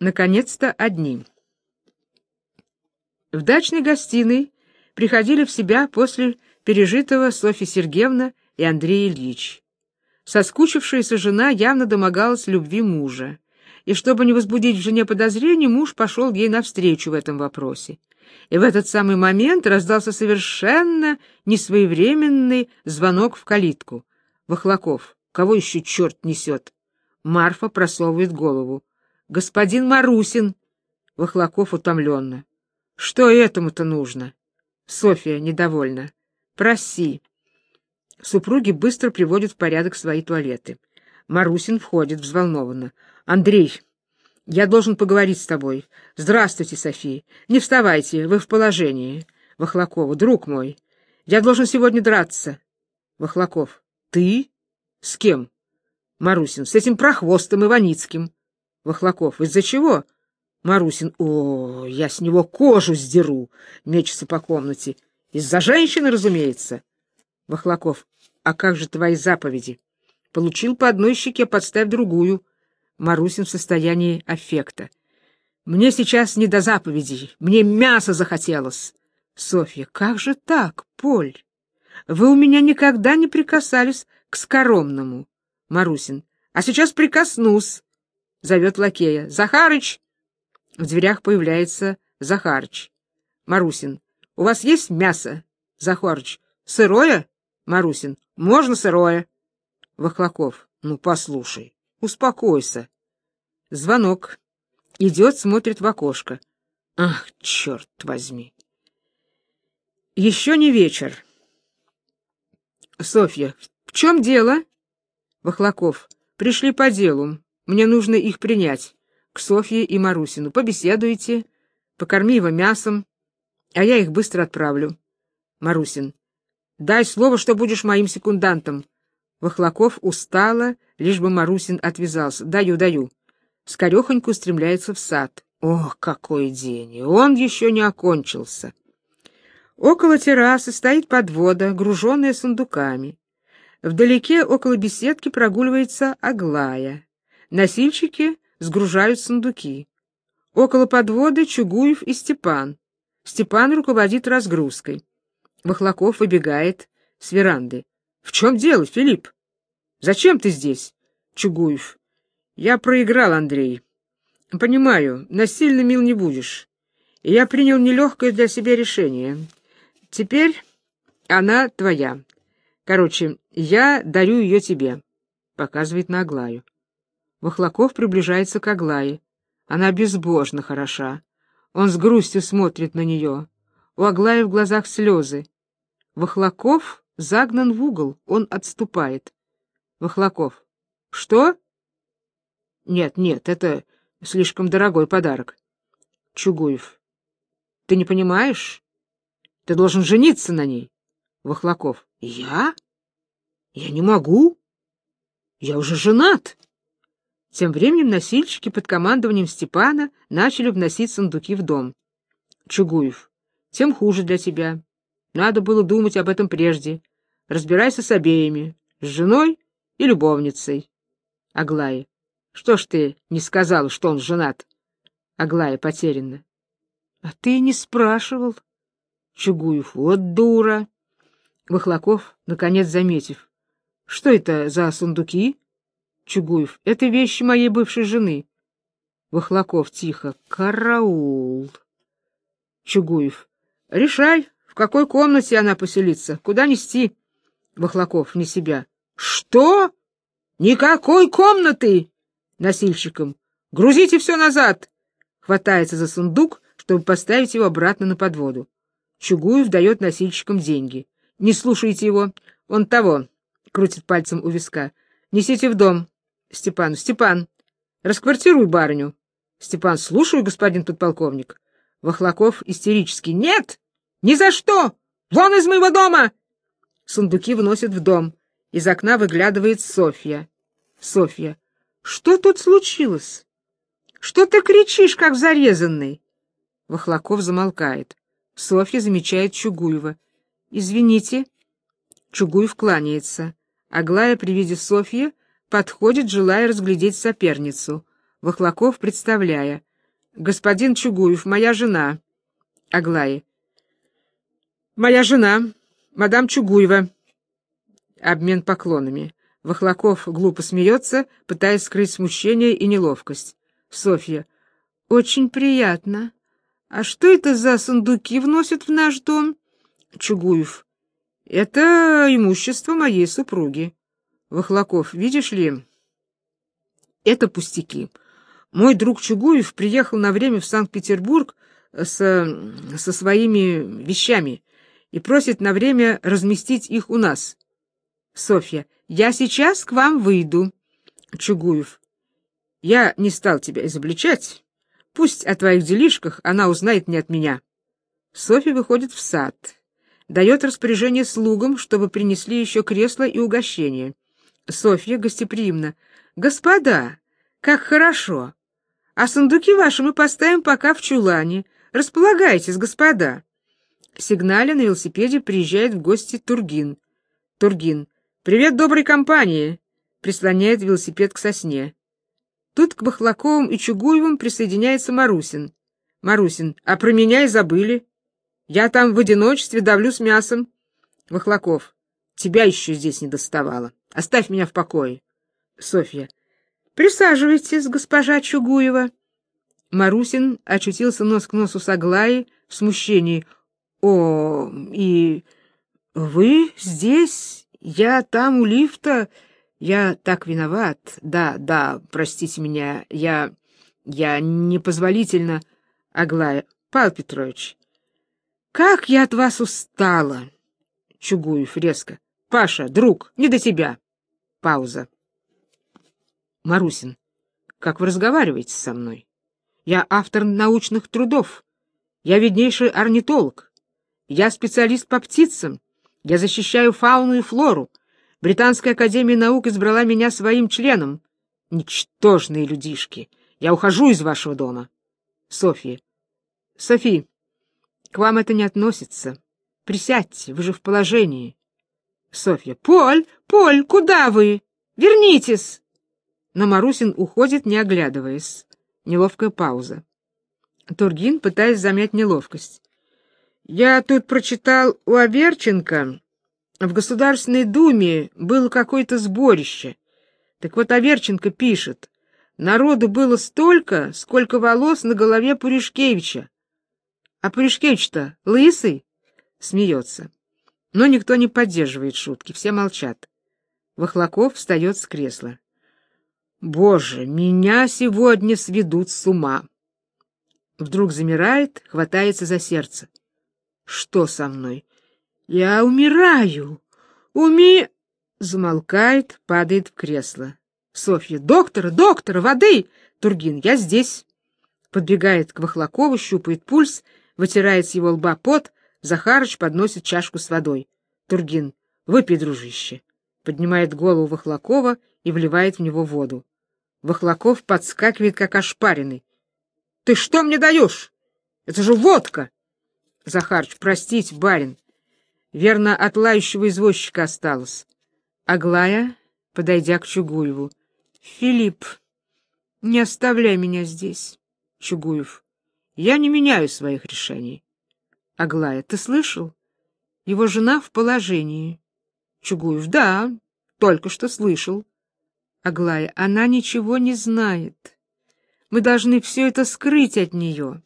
Наконец-то одни. В дачной гостиной приходили в себя после пережитого Софья Сергеевна и Андрей Ильич. Соскучившаяся жена явно домогалась любви мужа, и чтобы не возбудить в жене подозрений, муж пошел ей навстречу в этом вопросе. И в этот самый момент раздался совершенно несвоевременный звонок в калитку. Вахлаков. Кого еще черт несет? Марфа просовывает голову. «Господин Марусин!» Вахлаков утомленно. «Что этому-то нужно?» Софья недовольна. «Проси». Супруги быстро приводят в порядок свои туалеты. Марусин входит взволнованно. «Андрей, я должен поговорить с тобой. Здравствуйте, София. Не вставайте, вы в положении. Вахлакова, друг мой, я должен сегодня драться. Вахлаков, ты? С кем? Марусин, с этим прохвостом Иваницким. Вахлаков, из-за чего? Марусин, о, я с него кожу сдеру, мечется по комнате. Из-за женщины, разумеется. Вахлаков, а как же твои заповеди? Получил по одной щеке, подставь другую. Марусин в состоянии аффекта. Мне сейчас не до заповедей, мне мясо захотелось. Софья, как же так, Поль? Вы у меня никогда не прикасались к скоромному. Марусин, а сейчас прикоснусь. Зовет лакея. Захарыч! В дверях появляется Захарыч. Марусин, у вас есть мясо? Захарыч, сырое? Марусин, можно сырое. Вахлаков, ну послушай. Успокойся. Звонок. Идет, смотрит в окошко. Ах, черт возьми. Еще не вечер. Софья. В чем дело? Вахлаков. Пришли по делу. Мне нужно их принять. К Софье и Марусину. Побеседуйте. Покорми его мясом. А я их быстро отправлю. Марусин. Дай слово, что будешь моим секундантом. Вахлаков устало, лишь бы Марусин отвязался. «Даю, даю». Скорехонько устремляется в сад. Ох, какой день! И он еще не окончился. Около террасы стоит подвода, груженная сундуками. Вдалеке, около беседки, прогуливается Аглая. Носильщики сгружают сундуки. Около подводы Чугуев и Степан. Степан руководит разгрузкой. Вахлаков выбегает с веранды. — В чем дело, Филипп? Зачем ты здесь? Чугуев. Я проиграл, Андрей. Понимаю, насильно мил не будешь. И я принял нелегкое для себя решение. Теперь она твоя. Короче, я дарю ее тебе. Показывает на Аглаю. Вахлаков приближается к Аглае. Она безбожно хороша. Он с грустью смотрит на нее. У Аглаи в глазах слезы. Вахлаков загнан в угол, он отступает. Вахлаков. Что? Нет, нет, это слишком дорогой подарок. Чугуев. Ты не понимаешь? Ты должен жениться на ней. Вахлаков. Я? Я не могу. Я уже женат. Тем временем носильщики под командованием Степана начали вносить сундуки в дом. Чугуев. Тем хуже для тебя. Надо было думать об этом прежде. Разбирайся с обеими. С женой и любовницей. Аглая. Что ж ты не сказал, что он женат? Аглая потерянно. А ты не спрашивал. Чугуев. Вот дура. Вахлаков, наконец заметив. Что это за сундуки? Чугуев. Это вещи моей бывшей жены. Вахлаков тихо. Караул. Чугуев. Решай, в какой комнате она поселится, куда нести. Вахлаков не себя. Что? Никакой комнаты! Носильщиком. Грузите все назад! Хватается за сундук, чтобы поставить его обратно на подводу. Чугуев дает носильщикам деньги. Не слушайте его. Он того. Крутит пальцем у виска. Несите в дом. Степан. Степан, расквартируй барыню. Степан. Слушаю, господин подполковник. Вахлаков истерически. Нет! Ни за что! Вон из моего дома! Сундуки выносят в дом. Из окна выглядывает Софья. Софья. Что тут случилось? Что ты кричишь, как зарезанный? Вахлаков замолкает. Софья замечает Чугуева. Извините. Чугуев кланяется. Аглая при виде Софьи подходит, желая разглядеть соперницу. Вахлаков, представляя. Господин Чугуев, моя жена. Аглая. Моя жена, мадам Чугуева. Обмен поклонами. Вахлаков глупо смеется, пытаясь скрыть смущение и неловкость. Софья. Очень приятно. А что это за сундуки вносят в наш дом? Чугуев. Это имущество моей супруги. Вахлаков. Видишь ли, это пустяки. Мой друг Чугуев приехал на время в Санкт-Петербург со, со своими вещами и просит на время разместить их у нас. Софья, я сейчас к вам выйду. Чугуев, я не стал тебя изобличать. Пусть о твоих делишках она узнает не от меня. Софья выходит в сад, дает распоряжение слугам, чтобы принесли еще кресло и угощение. Софья гостеприимно. Господа, как хорошо! А сундуки ваши мы поставим пока в чулане. Располагайтесь, господа. Сигналя на велосипеде приезжает в гости Тургин. Тургин. Привет доброй компании. Прислоняет велосипед к сосне. Тут к Бахлаковым и Чугуевым присоединяется Марусин. Марусин. А про меня и забыли. Я там в одиночестве давлю с мясом. Бахлаков. Тебя еще здесь не доставало. Оставь меня в покое. Софья. Присаживайтесь, госпожа Чугуева. Марусин очутился нос к носу с Аглаей в смущении. О, и вы здесь? Я там у лифта. Я так виноват. Да, да, простите меня. Я я непозволительно Аглая. Павел Петрович, как я от вас устала. Чугуев резко. Паша, друг, не до тебя. Пауза. Марусин, как вы разговариваете со мной? Я автор научных трудов. Я виднейший орнитолог. Я специалист по птицам. Я защищаю фауну и флору. Британская академия наук избрала меня своим членом. Ничтожные людишки. Я ухожу из вашего дома. Софья. Софи, к вам это не относится. Присядьте, вы же в положении. Софья. Поль, Поль, куда вы? Вернитесь. Но Марусин уходит, не оглядываясь. Неловкая пауза. Тургин, пытаясь замять неловкость. «Я тут прочитал у Аверченко. В Государственной Думе было какое-то сборище. Так вот Аверченко пишет, народу было столько, сколько волос на голове Пуришкевича. А Пуришкевич-то лысый?» Смеется. Но никто не поддерживает шутки, все молчат. Вахлаков встает с кресла. Боже, меня сегодня сведут с ума. Вдруг замирает, хватается за сердце. Что со мной? Я умираю. Уми... Замолкает, падает в кресло. Софья. Доктора, доктора, воды! Тургин. Я здесь. Подбегает к Вахлакову, щупает пульс, вытирает с его лба пот. Захарыч подносит чашку с водой. Тургин. Выпей, дружище. Поднимает голову Вахлакова и вливает в него воду. Вахлаков подскакивает, как ошпаренный. — Ты что мне даешь? Это же водка! Захарч, простите, барин. Верно, от лающего извозчика осталось. Аглая, подойдя к Чугуеву. — Филипп, не оставляй меня здесь. Чугуев. Я не меняю своих решений. Аглая, ты слышал? Его жена в положении. Чугуев. Да, только что слышал. Аглая, она ничего не знает. Мы должны все это скрыть от нее.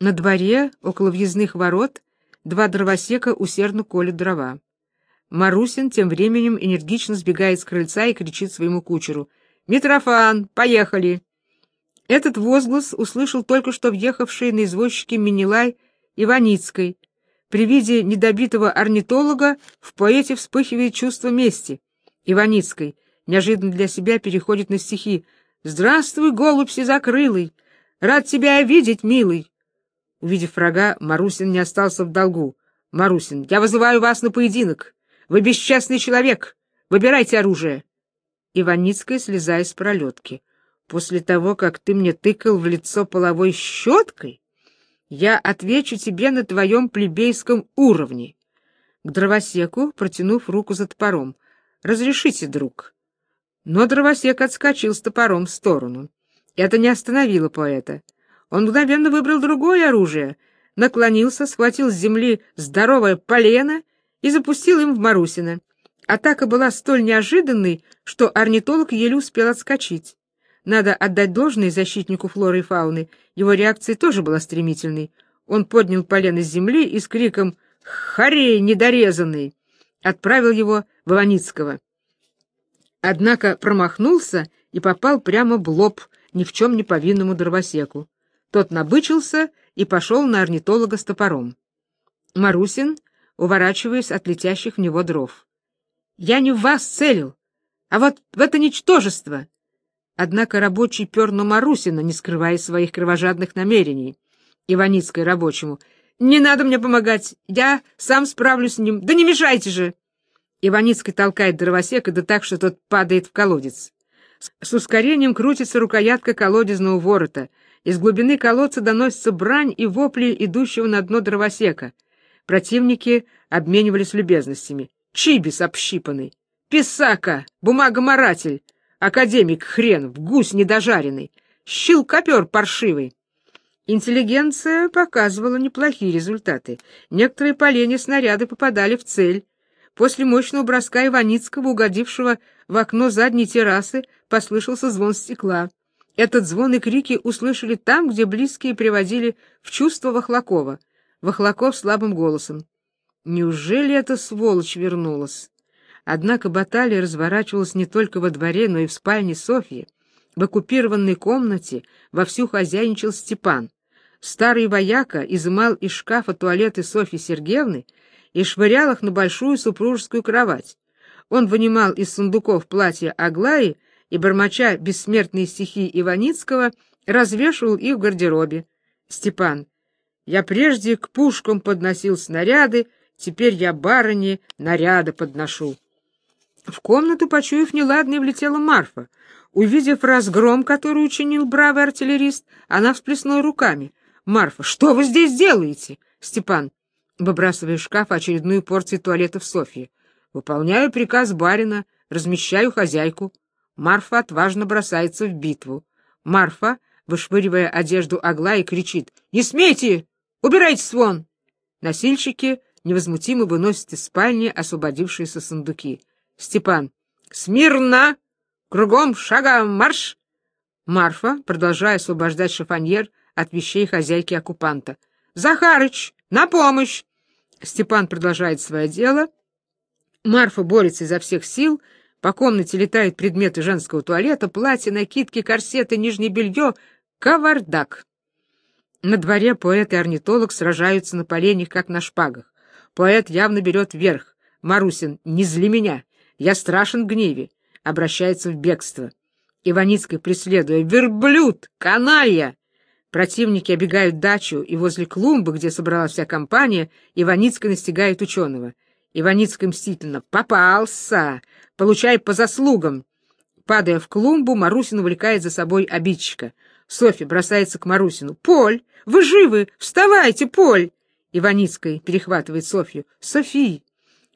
На дворе, около въездных ворот, два дровосека усердно колют дрова. Марусин тем временем энергично сбегает с крыльца и кричит своему кучеру. «Митрофан, поехали!» Этот возглас услышал только что въехавший на извозчике Минилай Иваницкой. При виде недобитого орнитолога в поэте вспыхивает чувство мести. Иваницкой — неожиданно для себя переходит на стихи. «Здравствуй, голубь сизокрылый! Рад тебя видеть, милый!» Увидев врага, Марусин не остался в долгу. «Марусин, я вызываю вас на поединок! Вы бесчестный человек! Выбирайте оружие!» Иваницкая, слезая с пролетки. «После того, как ты мне тыкал в лицо половой щеткой, я отвечу тебе на твоем плебейском уровне!» К дровосеку, протянув руку за топором. «Разрешите, друг!» Но дровосек отскочил с топором в сторону. Это не остановило поэта. Он мгновенно выбрал другое оружие, наклонился, схватил с земли здоровое полено и запустил им в Марусина. Атака была столь неожиданной, что орнитолог еле успел отскочить. Надо отдать должное защитнику флоры и фауны, его реакция тоже была стремительной. Он поднял полено с земли и с криком «Харей недорезанный!» отправил его в Иваницкого. Однако промахнулся и попал прямо в лоб ни в чем не повинному дровосеку. Тот набычился и пошел на орнитолога с топором. Марусин, уворачиваясь от летящих в него дров. «Я не в вас целил, а вот в это ничтожество!» Однако рабочий пер на Марусина, не скрывая своих кровожадных намерений. Иваницкой рабочему. «Не надо мне помогать, я сам справлюсь с ним, да не мешайте же!» Иваницкий толкает дровосека, да так, что тот падает в колодец. С ускорением крутится рукоятка колодезного ворота. Из глубины колодца доносится брань и вопли идущего на дно дровосека. Противники обменивались любезностями. Чибис общипанный, писака, бумагоморатель, академик хрен, в гусь недожаренный, щелкопер паршивый. Интеллигенция показывала неплохие результаты. Некоторые поленья снаряды попадали в цель. После мощного броска Иваницкого, угодившего в окно задней террасы, послышался звон стекла. Этот звон и крики услышали там, где близкие приводили в чувство Вахлакова. Вахлаков слабым голосом. Неужели эта сволочь вернулась? Однако баталия разворачивалась не только во дворе, но и в спальне Софьи. В оккупированной комнате вовсю хозяйничал Степан. Старый вояка изымал из шкафа туалеты Софьи Сергеевны и швырял их на большую супружескую кровать. Он вынимал из сундуков платья Аглаи и, бормоча бессмертные стихи Иваницкого, развешивал их в гардеробе. Степан. Я прежде к пушкам подносил снаряды, теперь я барыне наряды подношу. В комнату, почуяв неладное, влетела Марфа. Увидев разгром, который учинил бравый артиллерист, она всплеснула руками. «Марфа, что вы здесь делаете?» Степан, выбрасывая в шкаф очередную порцию туалета в Софье. «Выполняю приказ барина, размещаю хозяйку». Марфа отважно бросается в битву. Марфа, вышвыривая одежду Аглаи, кричит «Не смейте! Убирайтесь вон!» Носильщики невозмутимо выносят из спальни освободившиеся сундуки. Степан «Смирно! Кругом шагом марш!» Марфа, продолжая освобождать шифоньер от вещей хозяйки оккупанта. «Захарыч, на помощь!» Степан продолжает свое дело. Марфа борется изо всех сил — по комнате летают предметы женского туалета, платья, накидки, корсеты, нижнее белье. Кавардак. На дворе поэт и орнитолог сражаются на поленях, как на шпагах. Поэт явно берет верх. Марусин, не зли меня, я страшен в гневе. Обращается в бегство. Иваницкая, преследуя, верблюд, каналья. Противники обегают дачу, и возле клумбы, где собралась вся компания, Иваницкая настигает ученого. Иваницкая мстительно «Попался! Получай по заслугам!» Падая в клумбу, Марусин увлекает за собой обидчика. Софья бросается к Марусину. «Поль! Вы живы! Вставайте, Поль!» Иваницкая перехватывает Софью. «Софи,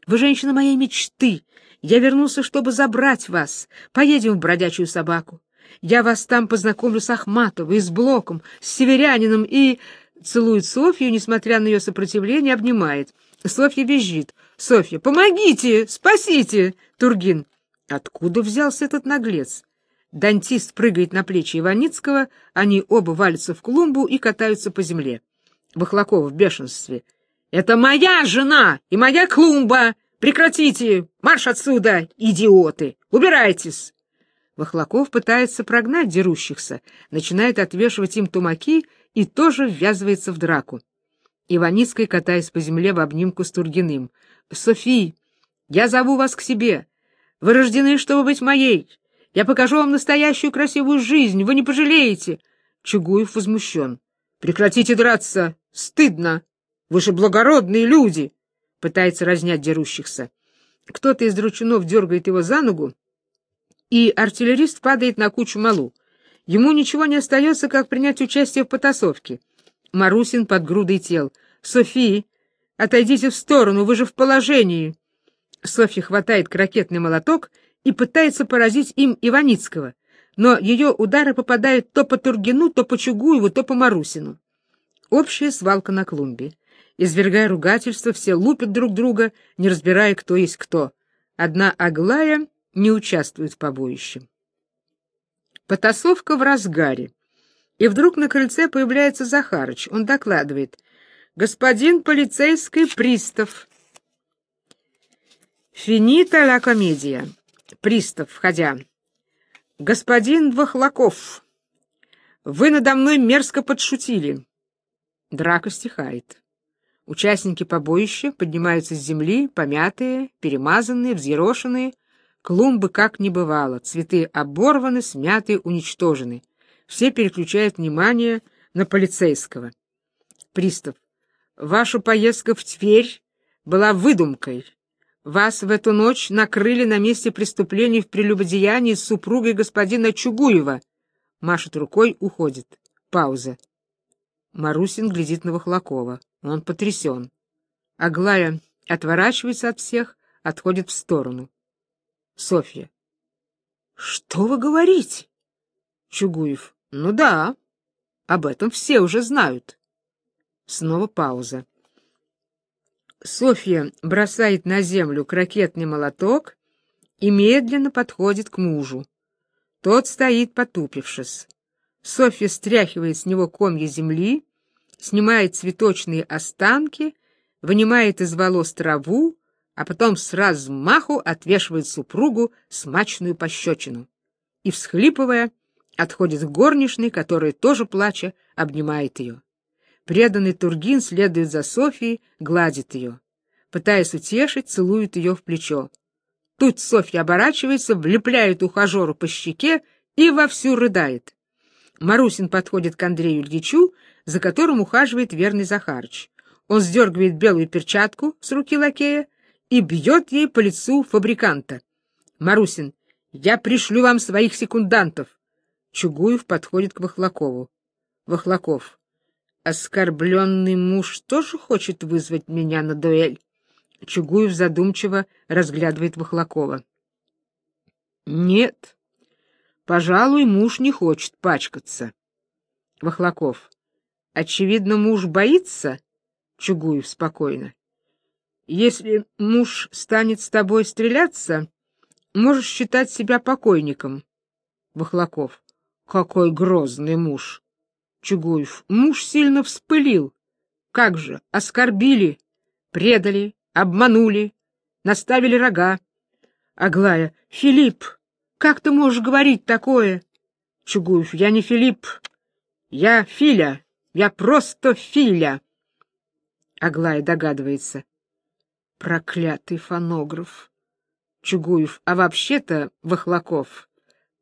вы женщина моей мечты. Я вернулся, чтобы забрать вас. Поедем в бродячую собаку. Я вас там познакомлю с Ахматовой, с Блоком, с Северянином и...» Целует Софью, несмотря на ее сопротивление, обнимает. Софья визжит. «Софья, помогите! Спасите!» Тургин. Откуда взялся этот наглец? Дантист прыгает на плечи Иваницкого, они оба валятся в клумбу и катаются по земле. Бахлакова в бешенстве. «Это моя жена и моя клумба! Прекратите! Марш отсюда, идиоты! Убирайтесь!» Вахлаков пытается прогнать дерущихся, начинает отвешивать им тумаки и тоже ввязывается в драку. Иваницкая, катаясь по земле в обнимку с Тургиным. «Софи, я зову вас к себе. Вы рождены, чтобы быть моей. Я покажу вам настоящую красивую жизнь, вы не пожалеете. Чугуев возмущен. Прекратите драться, стыдно. Вы же благородные люди. Пытается разнять дерущихся. Кто-то из дручунов дергает его за ногу, и артиллерист падает на кучу малу. Ему ничего не остается, как принять участие в потасовке. Марусин под грудой тел. «Софи, отойдите в сторону, вы же в положении!» Софья хватает крокетный молоток и пытается поразить им Иваницкого. но ее удары попадают то по Тургину, то по Чугуеву, то по Марусину. Общая свалка на клумбе. Извергая ругательства, все лупят друг друга, не разбирая, кто есть кто. Одна Аглая не участвует в побоище. Потасовка в разгаре. И вдруг на крыльце появляется Захарыч. Он докладывает. «Господин полицейский пристав». «Финита ла комедия». Пристав, входя. «Господин Вахлаков, вы надо мной мерзко подшутили». Драка стихает. Участники побоища поднимаются с земли, помятые, перемазанные, взъерошенные. Клумбы как не бывало, цветы оборваны, смяты, уничтожены. Все переключают внимание на полицейского. Пристав. Ваша поездка в Тверь была выдумкой. Вас в эту ночь накрыли на месте преступления в прелюбодеянии с супругой господина Чугуева. Машет рукой, уходит. Пауза. Марусин глядит на Вахлакова. Он потрясен. Аглая отворачивается от всех, отходит в сторону. Софья. Что вы говорите? Чугуев. Ну да, об этом все уже знают. Снова пауза. Софья бросает на землю крокетный молоток и медленно подходит к мужу. Тот стоит потупившись. Софья стряхивает с него комья земли, снимает цветочные останки, вынимает из волос траву, а потом с размаху отвешивает супругу смачную пощечину и, всхлипывая, отходит к горничной, которая, тоже плача, обнимает ее. Преданный Тургин следует за Софией, гладит ее. Пытаясь утешить, целует ее в плечо. Тут Софья оборачивается, влепляет ухажеру по щеке и вовсю рыдает. Марусин подходит к Андрею Ильичу, за которым ухаживает верный Захарыч. Он сдергивает белую перчатку с руки лакея и бьет ей по лицу фабриканта. Марусин, я пришлю вам своих секундантов. Чугуев подходит к Вахлакову. Вахлаков, оскорбленный муж тоже хочет вызвать меня на дуэль. Чугуев задумчиво разглядывает Вахлакова. Нет, Пожалуй, муж не хочет пачкаться. Вахлаков. Очевидно, муж боится? Чугуев спокойно. Если муж станет с тобой стреляться, можешь считать себя покойником. Вахлаков. Какой грозный муж. Чугуев. Муж сильно вспылил. Как же, оскорбили, предали, обманули, наставили рога. Аглая. Филипп, как ты можешь говорить такое? Чугуев, я не Филипп. Я Филя. Я просто Филя. Аглая догадывается. Проклятый фонограф. Чугуев, а вообще-то, Вахлаков,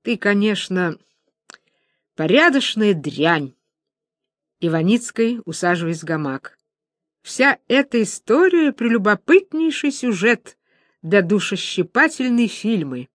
ты, конечно, порядочная дрянь. Иваницкой, усаживаясь в гамак. Вся эта история — прелюбопытнейший сюжет для душещипательной фильмы.